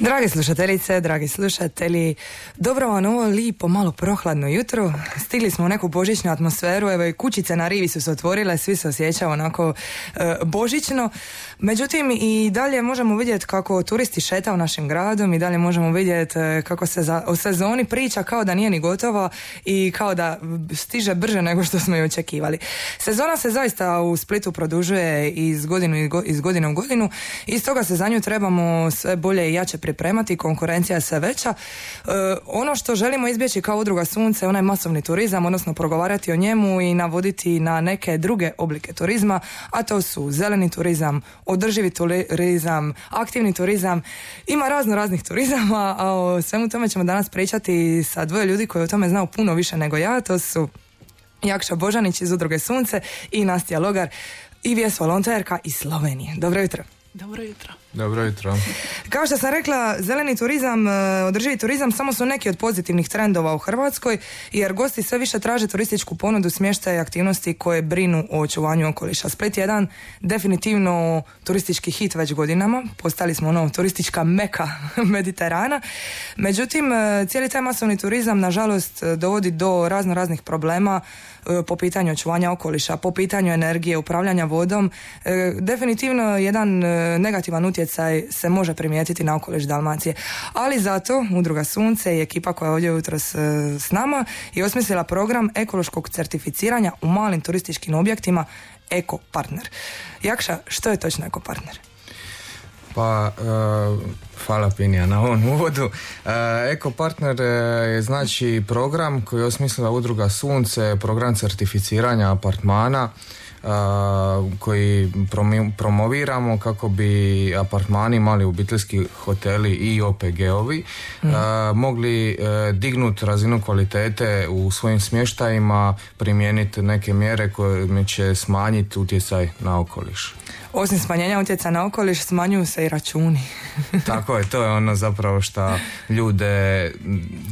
Drage slušateljice, dragi slušatelji, dobro vam ovo lipo, malo prohladno jutro. Stigli smo u neku božićnu atmosferu, evo i kućice na rivi su se otvorile, svi se osjećaju onako e, božićno. Međutim, i dalje možemo vidjeti kako turisti šetaju našim gradom i dalje možemo vidjeti e, kako se za, o sezoni priča kao da nije ni gotova i kao da stiže brže nego što smo i očekivali. Sezona se zaista u Splitu produžuje iz, godinu, iz godine u godinu i stoga se za nju trebamo sve bolje i jače pripremati, konkurencija sve veća. E, ono što želimo izbjeći kao udruga Sunce onaj masovni turizam, odnosno progovarati o njemu i navoditi na neke druge oblike turizma, a to su zeleni turizam, održivi turizam, aktivni turizam. Ima razno raznih turizama, a o svemu tome ćemo danas pričati sa dvoje ljudi koji o tome znaju puno više nego ja. To su Jakša Božanić iz udruge Sunce i Nastija Logar i vijes volonterka iz Slovenije. Dobro jutro. Dobro jutro. Dobro jutro. Kao što sam rekla, zeleni turizam, e, održivi turizam samo su neki od pozitivnih trendova u Hrvatskoj, jer gosti sve više traže turističku ponudu smještaja i aktivnosti koje brinu o očuvanju okoliša. Split je jedan definitivno turistički hit već godinama, postali smo ono turistička meka Mediterana. Međutim, e, cijeli taj masovni turizam nažalost dovodi do razno raznih problema e, po pitanju očuvanja okoliša, po pitanju energije, upravljanja vodom. Definitivno jedan negativan utjecaj utjecaj se može primijetiti na okoliš Dalmacije. Ali zato Udruga Sunce i ekipa koja je ovdje jutros e, s nama je osmislila program ekološkog certificiranja u malim turističkim objektima Eko Partner. Jakša, što je točno Eko Partner? Pa, uh, hvala Pinija na ovom uvodu. Uh, Eko Partner je znači program koji je osmislila Udruga Sunce, program certificiranja apartmana koji promoviramo kako bi apartmani, mali obiteljski hoteli i OPG-ovi mm. mogli e, dignuti razinu kvalitete u svojim smještajima, primijeniti neke mjere koje će smanjiti utjecaj na okoliš. Osim smanjenja utjecaja na okoliš, smanjuju se i računi. Tako je, to je ono zapravo što ljude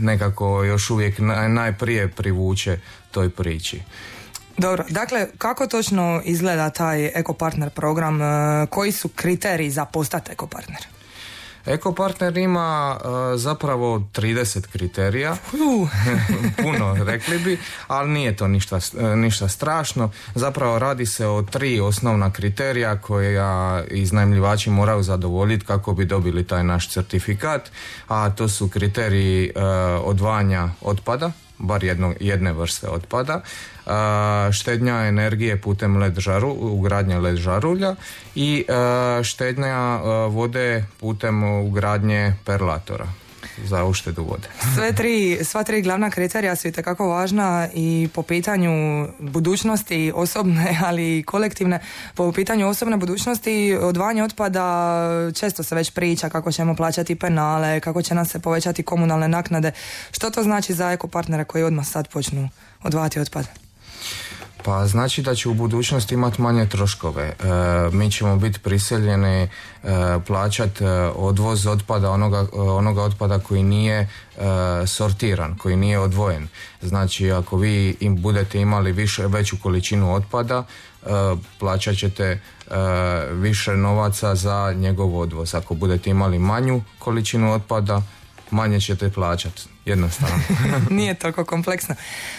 nekako još uvijek najprije privuče toj priči. Dobro, dakle, kako točno izgleda taj ekopartner program? E, koji su kriteriji za postati ekopartner? Ekopartner ima uh, zapravo 30 kriterija, puno rekli bi, ali nije to ništa, e, ništa strašno. Zapravo radi se o tri osnovna kriterija koja iznajmljivači moraju zadovoljiti kako bi dobili taj naš certifikat, a to su kriteriji uh, odvajanja otpada, bar jedno, jedne vrste otpada, štednja energije putem led žaru, ugradnje led žarulja i štednja vode putem ugradnje perlatora za uštedu vode. Sve tri, sva tri glavna kriterija su itekako važna i po pitanju budućnosti osobne, ali i kolektivne. Po pitanju osobne budućnosti odvajanje otpada često se već priča kako ćemo plaćati penale, kako će nam se povećati komunalne naknade. Što to znači za ekopartnere koji odmah sad počnu odvajati otpad? Pa znači da će u budućnosti imati manje troškove. E, mi ćemo biti prisiljeni e, plaćati e, odvoz otpada, onoga, onoga otpada koji nije e, sortiran, koji nije odvojen. Znači ako vi im budete imali više, veću količinu otpada, plaćat ćete više novaca za njegov odvoz. Ako budete imali manju količinu otpada, manje ćete plaćati. Jednostavno. Nije toliko kompleksno.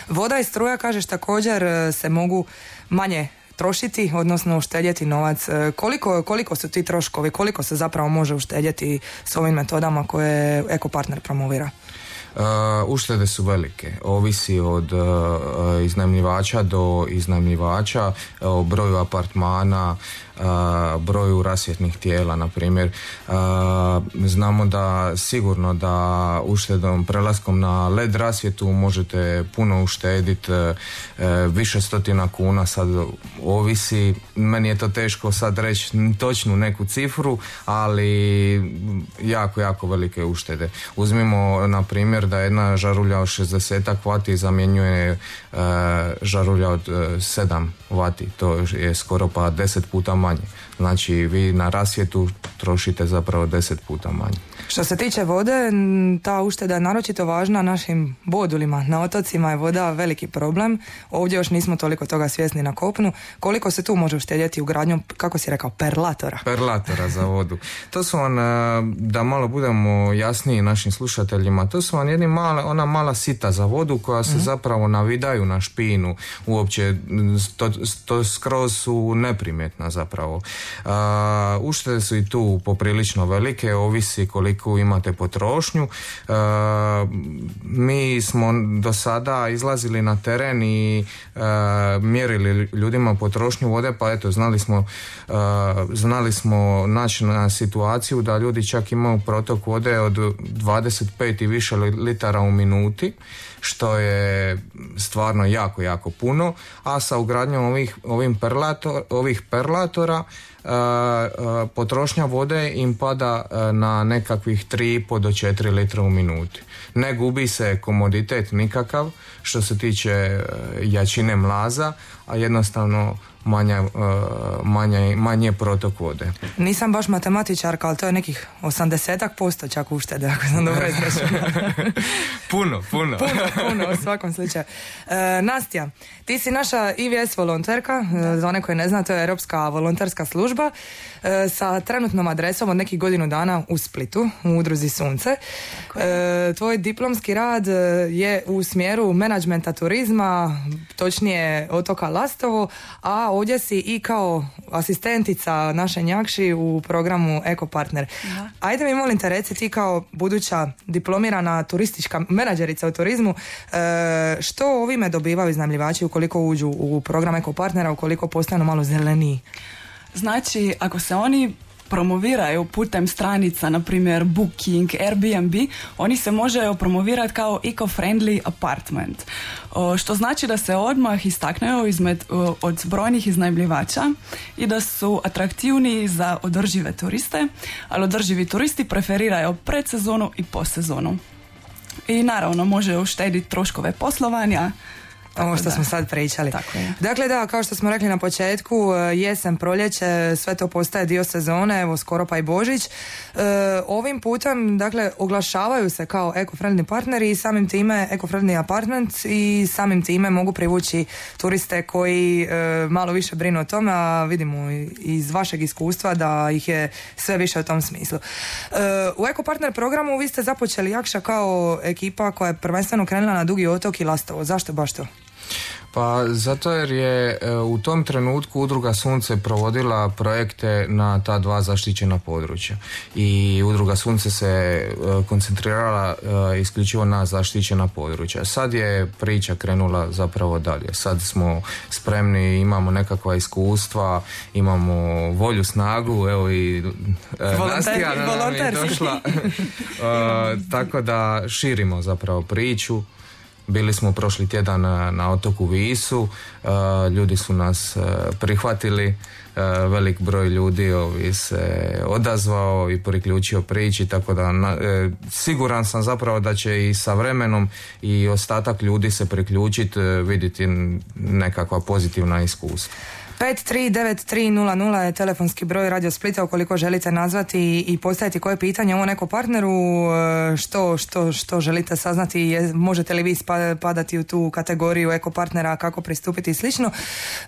Voda i struja, kažeš, također e, se mogu manje trošiti, odnosno uštedjeti novac. E, koliko, koliko su ti troškovi, koliko se zapravo može uštedjeti s ovim metodama koje Ekopartner promovira? Uh, uštede su velike, ovisi od uh, iznajmljivača do iznajmljivača, o broju apartmana, broju rasvjetnih tijela, na primjer. Znamo da sigurno da uštedom, prelaskom na led rasvjetu možete puno uštediti, e, više stotina kuna sad ovisi. Meni je to teško sad reći točnu neku cifru, ali jako, jako velike uštede. Uzmimo, na primjer, da jedna žarulja od 60 vati zamjenjuje e, žarulja od 7 vati, to je skoro pa 10 puta. Znači vi na rasvjetu trošite zapravo 10 puta manje. Što se tiče vode, ta ušteda je naročito važna našim bodulima. Na otocima je voda veliki problem. Ovdje još nismo toliko toga svjesni na kopnu. Koliko se tu može uštedjeti u gradnju, kako si rekao, perlatora? Perlatora za vodu. To su vam, da malo budemo jasniji našim slušateljima, to su vam jedni male, ona mala sita za vodu koja se mhm. zapravo navidaju na špinu. Uopće, to, to skroz su neprimjetna zapravo. Uh, uštede su i tu poprilično velike, ovisi koliko koliko imate potrošnju. E, mi smo do sada izlazili na teren i e, mjerili ljudima potrošnju vode, pa eto, znali smo, e, znali smo naći na situaciju da ljudi čak imaju protok vode od 25 i više litara u minuti što je stvarno jako, jako puno, a sa ugradnjom ovih, ovim perlator, ovih perlatora potrošnja vode im pada na nekakvih 3,5 do 4 litra u minuti. Ne gubi se komoditet nikakav što se tiče jačine mlaza, a jednostavno manja, uh, manja, manje protok vode. Nisam baš matematičarka, ali to je nekih 80 posto čak uštede, ako sam dobro puno, puno. puno, puno, u svakom slučaju. Uh, Nastja, ti si naša IVS volonterka, uh, za one koje ne zna, to je Europska volonterska služba sa trenutnom adresom od nekih godinu dana u Splitu, u udruzi Sunce. Tvoj diplomski rad je u smjeru menadžmenta turizma, točnije otoka Lastovo, a ovdje si i kao asistentica naše njakši u programu Eko Partner. Ajde mi molim te reci ti kao buduća diplomirana turistička menadžerica u turizmu, e, što ovime dobivaju iznajmljivači ukoliko uđu u program Eko Partnera, ukoliko postanu malo zeleniji? Znači, ako se oni promoviraju putem stranica, na primjer Booking, Airbnb, oni se može promovirati kao eco-friendly apartment. što znači da se odmah istakneju izmed, od brojnih iznajmljivača i da su atraktivni za održive turiste, ali održivi turisti preferiraju predsezonu i posezonu. I naravno može uštediti troškove poslovanja, ovo što smo sad pričali. Tako je. Dakle da, kao što smo rekli na početku, e, jesen, proljeće, sve to postaje dio sezone, evo skoro pa i Božić. E, ovim putem, dakle, oglašavaju se kao eco-friendly partneri i samim time eco-friendly apartment i samim time mogu privući turiste koji e, malo više brinu o tome, a vidimo iz vašeg iskustva da ih je sve više u tom smislu. u Eco Partner programu vi ste započeli Jakša kao ekipa koja je prvenstveno krenula na Dugi otok i Lastovo. Zašto baš to? Pa zato jer je e, u tom trenutku Udruga Sunce provodila projekte na ta dva zaštićena područja i Udruga Sunce se e, koncentrirala e, isključivo na zaštićena područja. Sad je priča krenula zapravo dalje. Sad smo spremni, imamo nekakva iskustva, imamo volju, snagu, evo i Nastija nam je došla. tako da širimo zapravo priču bili smo prošli tjedan na otoku Visu, e, ljudi su nas e, prihvatili, velik broj ljudi ovi se odazvao i priključio priči, tako da siguran sam zapravo da će i sa vremenom i ostatak ljudi se priključiti, vidjeti nekakva pozitivna iskustva. 539300 je telefonski broj Radio Splita ukoliko želite nazvati i postaviti koje pitanje ovo neko partneru e, što, što, što želite saznati je, možete li vi padati u tu kategoriju eko partnera kako pristupiti i slično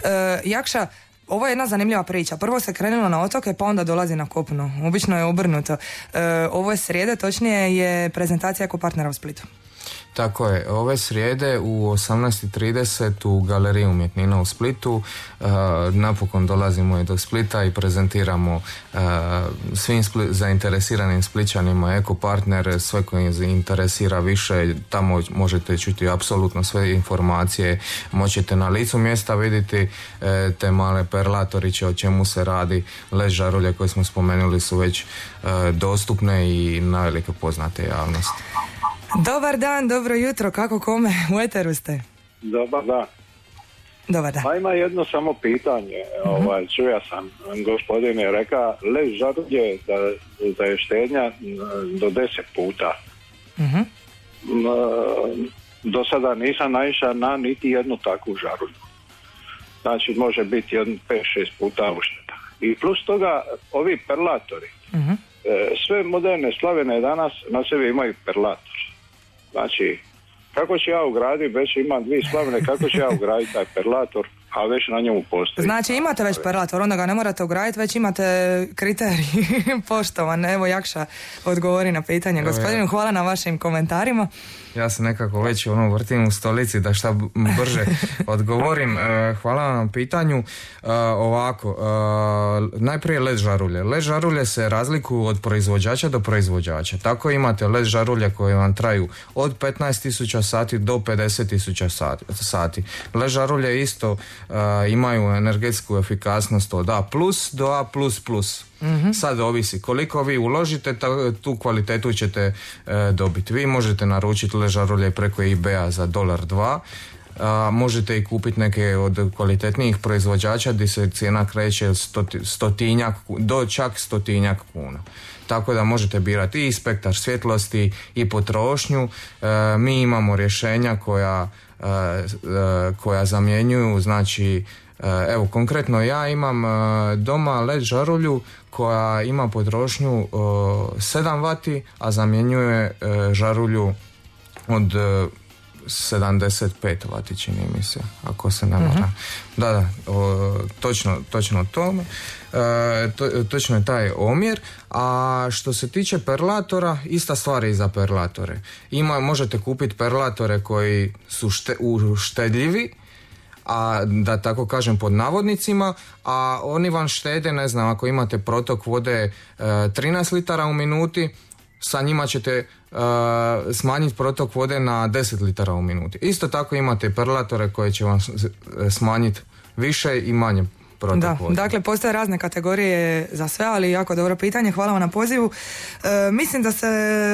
e, Jakša ovo je jedna zanimljiva priča. Prvo se krenulo na otoke, pa onda dolazi na kopno. Obično je obrnuto. E, ovo je srijede, točnije je prezentacija eko partnera u Splitu. Tako je, ove srijede u 18.30 u Galeriji umjetnina u Splitu uh, napokon dolazimo i do Splita i prezentiramo uh, svim zainteresiranim Spličanima Eko Partner, sve koji interesira više, tamo možete čuti apsolutno sve informacije, možete na licu mjesta vidjeti uh, te male perlatoriće o čemu se radi, ležarulje koje smo spomenuli su već dostupne i navelike poznate javnosti. Dobar dan, dobro jutro, kako kome? U Eteru ste? Dobar dan. Dobar dan. Pa ima jedno samo pitanje. uh Ovaj, čuja sam, gospodin je reka, lež žarulje da, da je štednja do deset puta. uh do sada nisam naišao na niti jednu takvu žarulju. Znači može biti jedno 5-6 puta ušteda. I plus toga ovi perlatori, Mhm. e, sve moderne slavene danas na sebi imaju perlator. Znači, kako će ja ugraditi, već imam dvije slavne, kako će ja ugraditi taj perlator, a već na njemu postoji. Znači imate već perlator, onda ga ne morate ugraditi, već imate kriterij poštovan. Evo Jakša odgovori na pitanje. Gospodinu, hvala na vašim komentarima. Ja se nekako već ono vrtim u stolici da šta brže odgovorim. E, Hvala vam na pitanju. E, Ovako, e, najprije led žarulje. Led žarulje se razlikuju od proizvođača do proizvođača. Tako imate led žarulje koje vam traju od 15.000 sati do 50.000 sati- sati. Led žarulje isto e, imaju energetsku efikasnost od A+, do A++. Sad ovisi koliko vi uložite, ta- tu kvalitetu ćete e, dobiti. Vi možete naručiti ležarulje preko eBay-a za dolar dva, a, možete i kupiti neke od kvalitetnijih proizvođača gdje se cijena kreće od stoti- stotinjak, do čak stotinjak kuna. Tako da možete birati i spektar svjetlosti i potrošnju. E, mi imamo rješenja koja, koja zamjenjuju, znači E, Evo, konkretno ja imam doma LED žarulju koja ima potrošnju e, 7 vati, a zamjenjuje žarulju od 75 vati čini mi se, ako se ne varam. Da, da, o, točno, točno tome. E, to, točno je taj omjer. A što se tiče perlatora, ista stvar je i za perlatore. Ima, možete kupiti perlatore koji su šte, uštedljivi, a da tako kažem pod navodnicima, a oni vam štede, ne znam, ako imate protok vode e, 13 litara u minuti, sa njima ćete e, smanjiti protok vode na 10 litara u minuti. Isto tako imate perlatore koje će vam s- smanjiti više i manje Da, dakle postoje razne kategorije za sve, ali jako dobro pitanje. Hvala vam na pozivu. E, mislim da se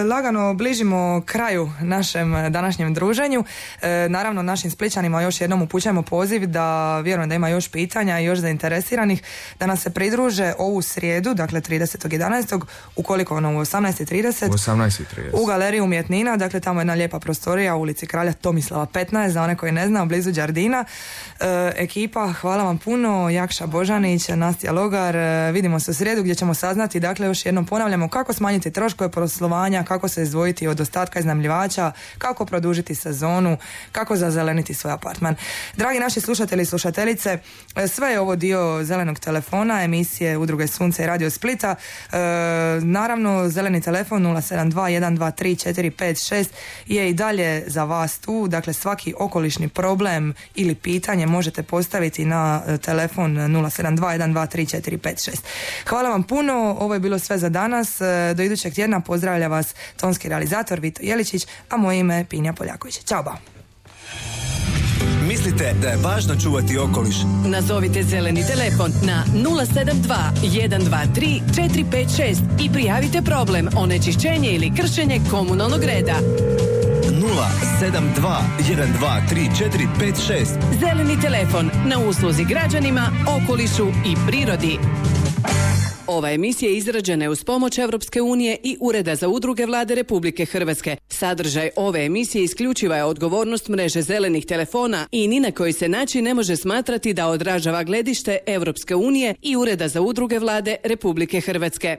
lagano bližimo kraju našem današnjem druženju. E, naravno našim spličanima još jednom upućujemo poziv da vjerujem da ima još pitanja i još zainteresiranih da nas se pridruže ovu srijedu, dakle 30.11. ukoliko ono u 18.30 U 18.30. u galeriji umjetnina, dakle tamo je jedna lijepa prostorija u ulici Kralja Tomislava 15, za one koji ne znaju, blizu Đardina. E, ekipa, hvala vam puno, Jakša Božanić, Nastja Logar, e, vidimo se u srijedu gdje ćemo saznati, dakle još jednom ponavljamo kako smanjiti troškove poslovanja, kako se izdvojiti od ostatka iznajmljivača, kako produžiti sezonu, kako zazeleniti svoj apartman. Dragi naši slušatelji i slušateljice, e, sve je ovo dio zelenog telefona, emisije Udruge Sunce i Radio Splita. E, naravno, zeleni telefon 072-123-456 je i dalje za vas tu. Dakle, svaki okolišni problem ili pitanje možete postaviti na telefon 072-123-456. Hvala vam puno, ovo je bilo sve za danas. E, Do idućeg tjedna pozdravlja vas tonski realizator Vito Jeličić, a moje ime je Pinja Poljaković. Ćao ba! Mislite da je važno čuvati okoliš? Nazovite zeleni telefon na 072 123 456 i prijavite problem onečišćenje ili kršenje komunalnog reda. 072 123 456 Zeleni telefon na usluzi građanima, okolišu i prirodi. Ova emisija izrađena je uz pomoć Europske unije i Ureda za udruge vlade Republike Hrvatske. Sadržaj ove emisije isključiva je odgovornost mreže zelenih telefona i ni na koji se način ne može smatrati da odražava gledište Europske unije i Ureda za udruge vlade Republike Hrvatske.